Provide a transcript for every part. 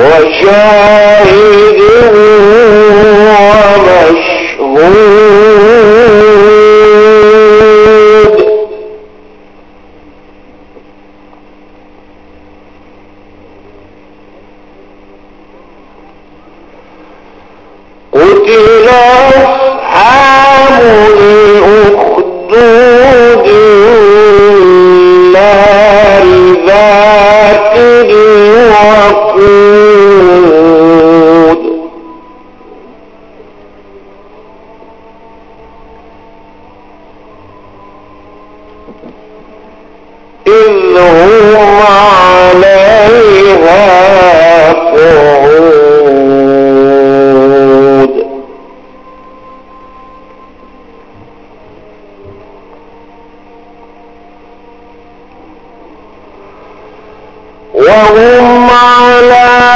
وشاهد وهم على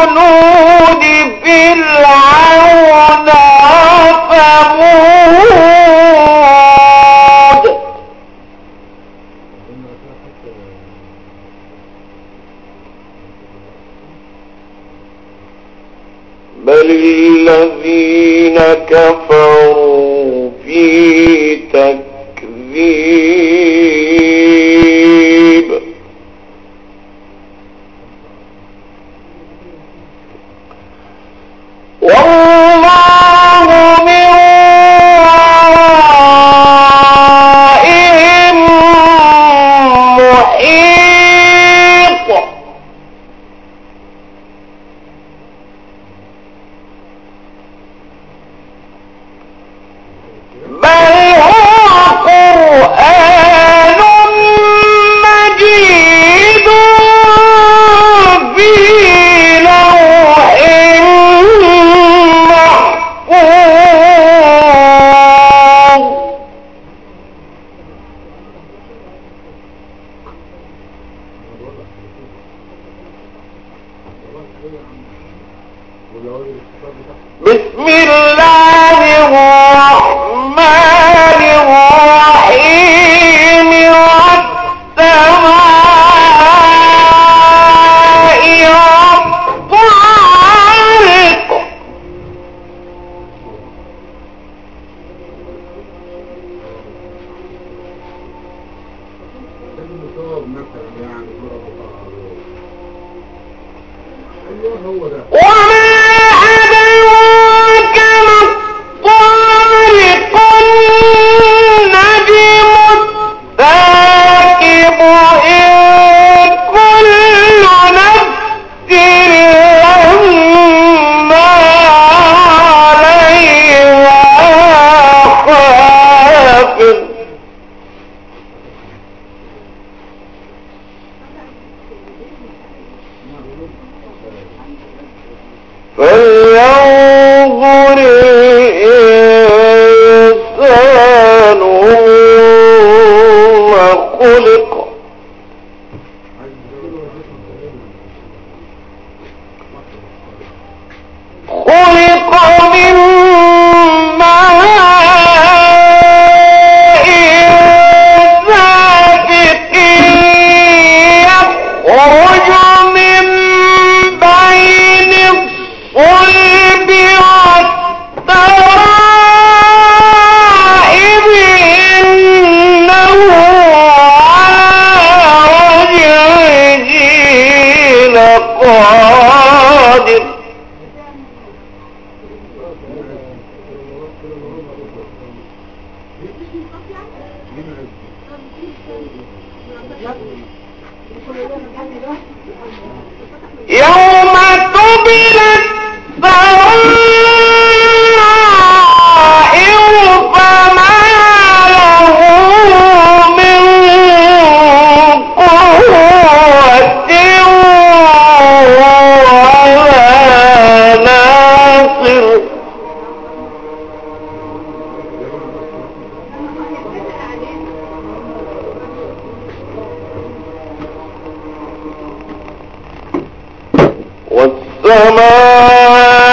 جنود فرعون وثمود السماء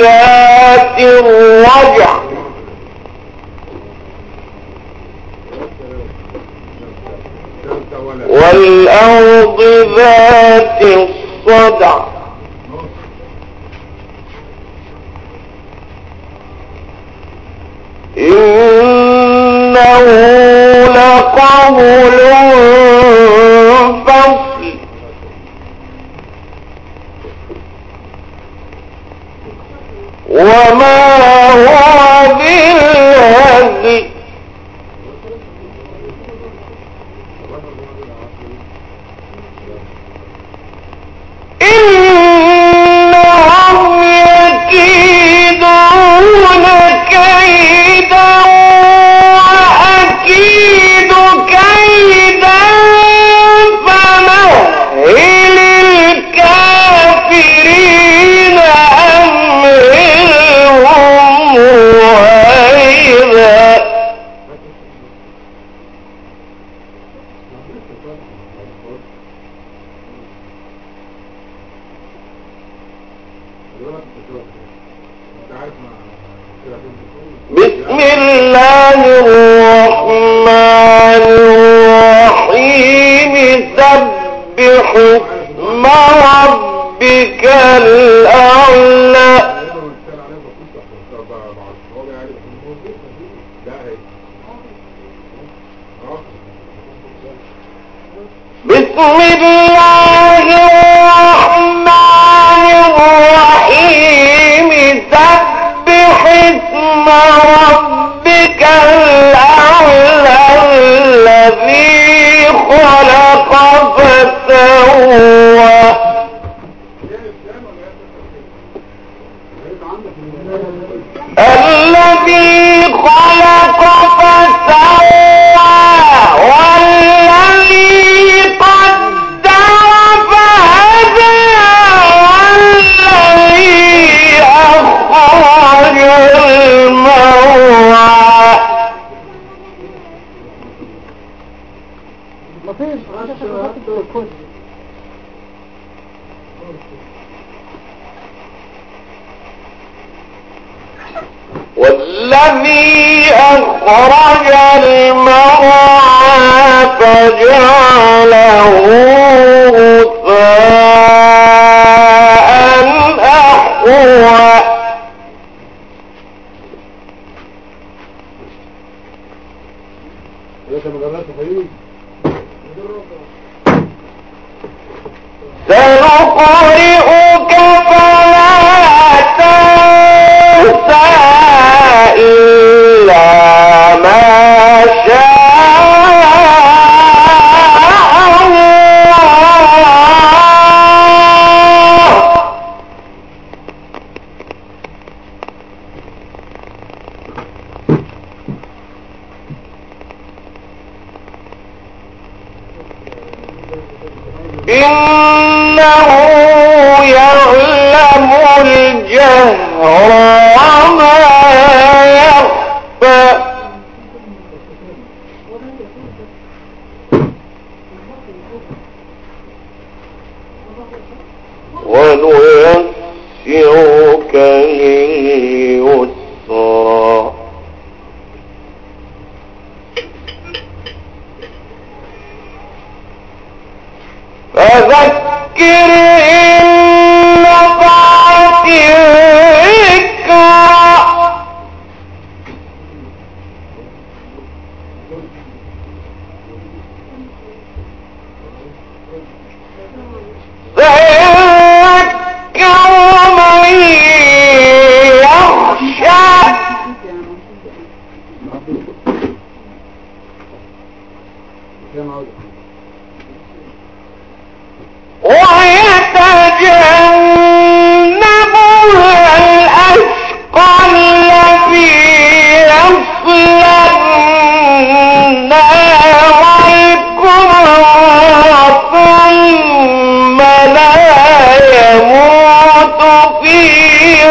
ذات الرجع. والأرض ذات الصدع. ونيسرك لليسرى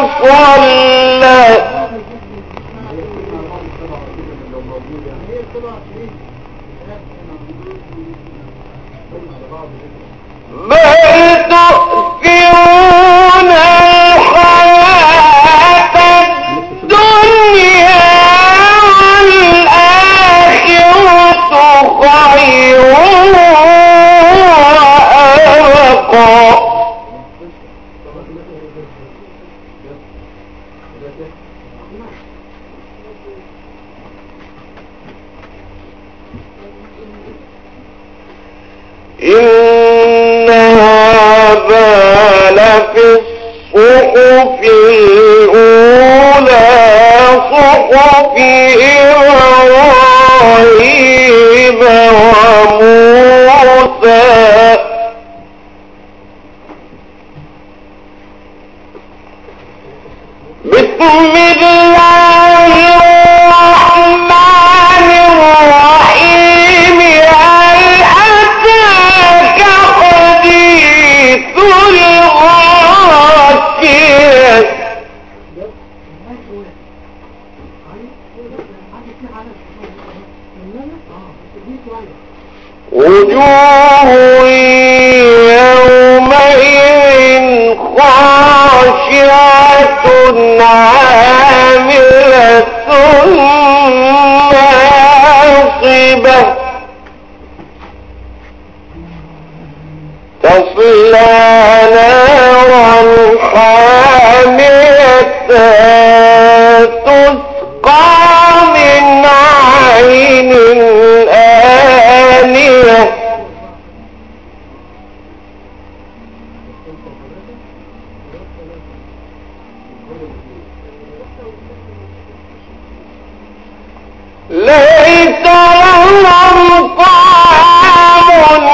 قد ليس لهم طعام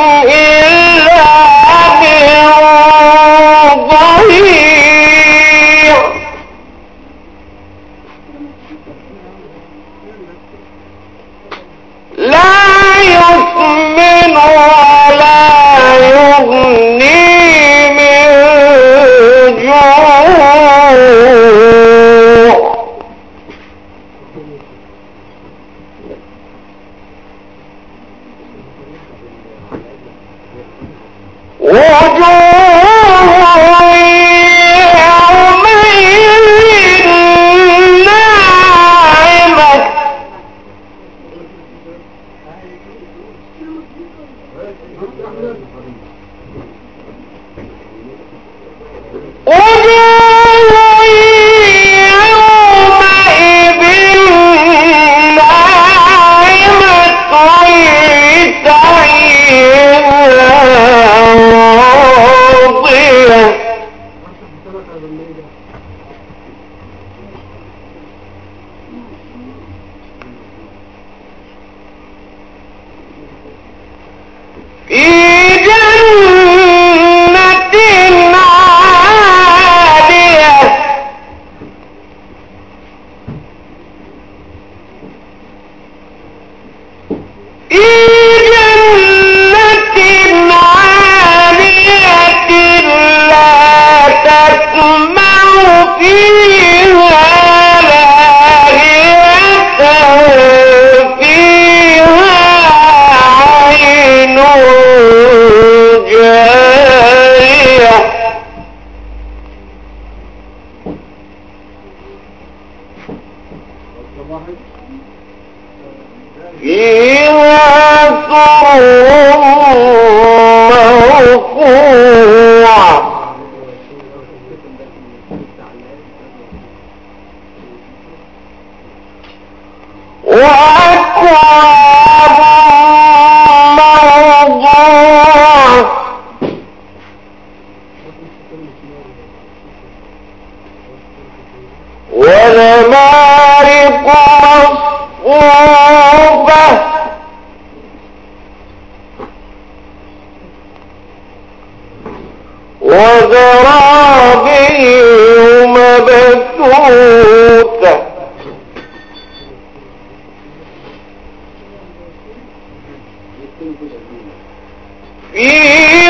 فيها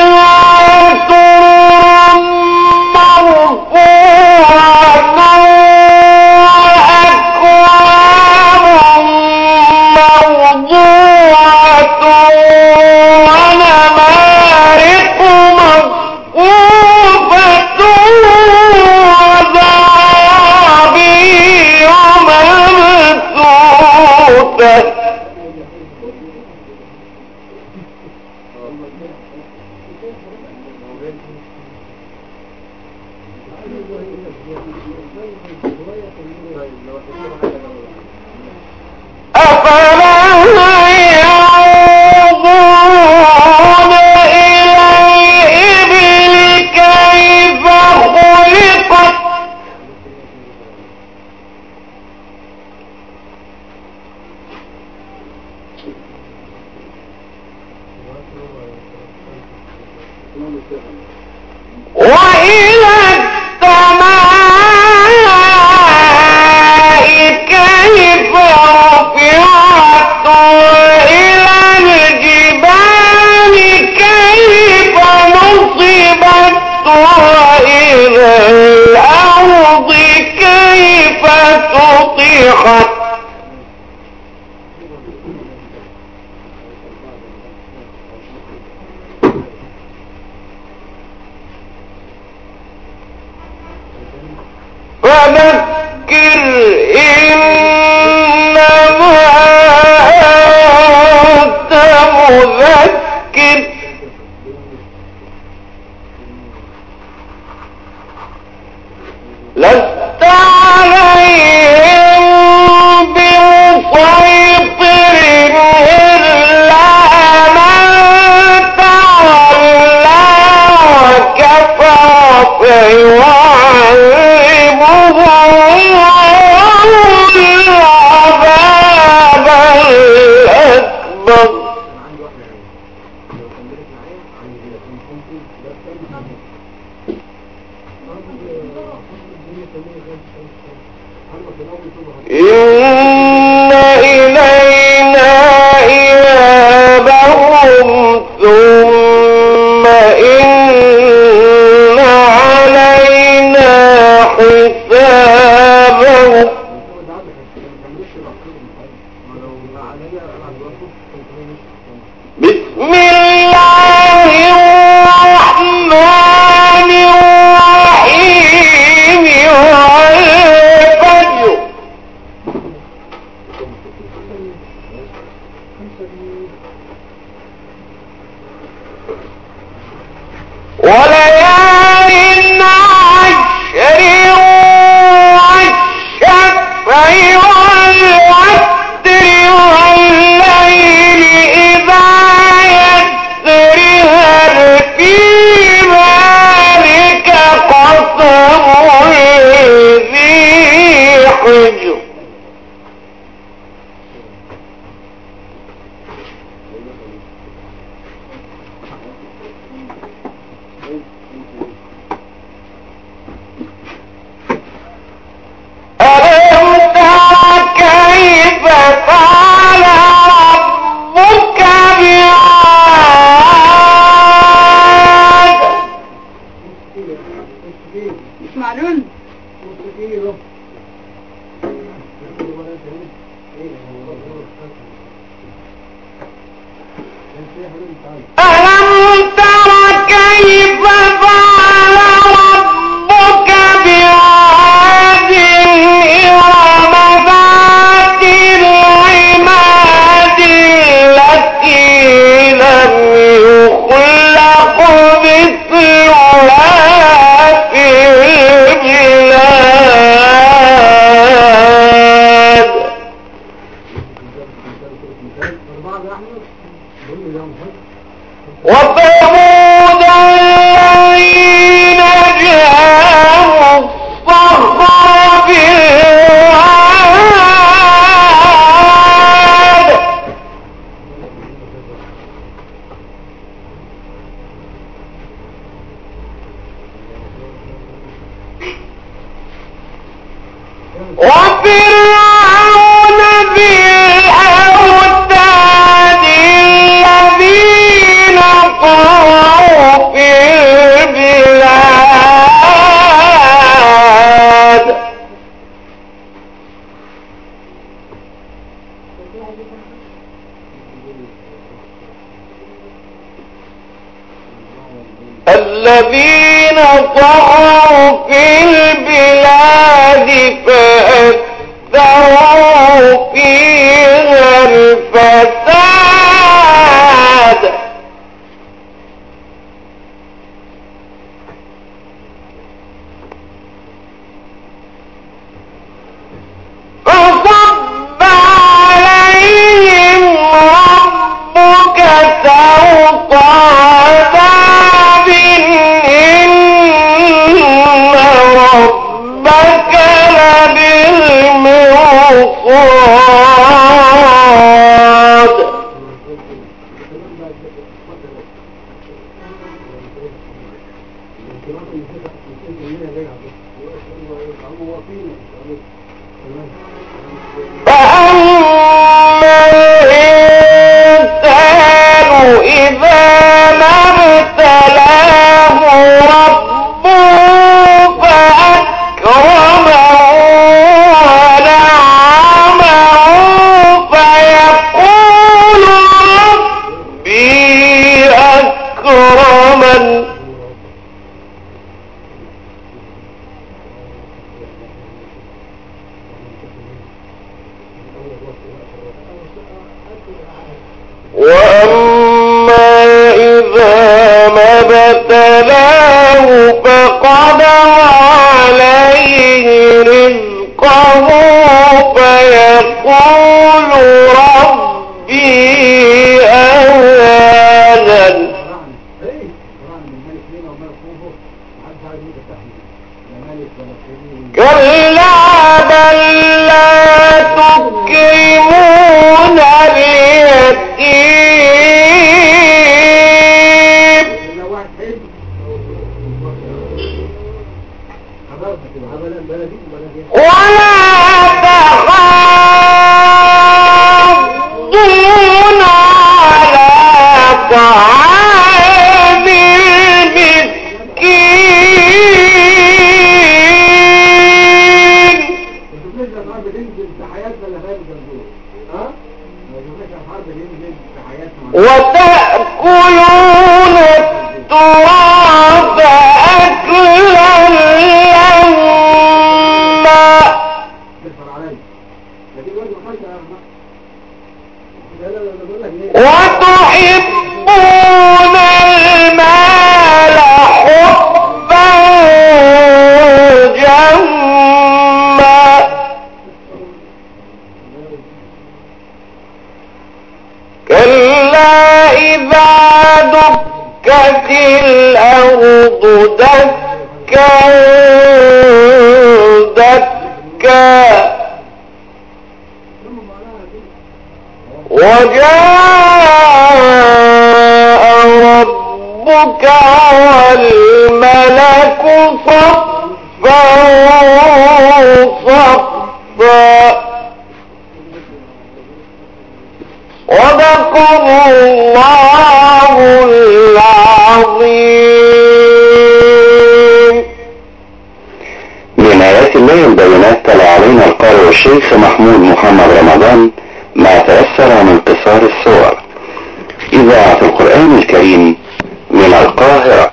وإلى لنچ ربك والملك صفا صفا صدق الله العظيم من آيات الله البينات تلا علينا القارئ الشيخ محمود محمد رمضان ما تيسر من قصار السور إذاعة القرآن الكريم من القاهرة.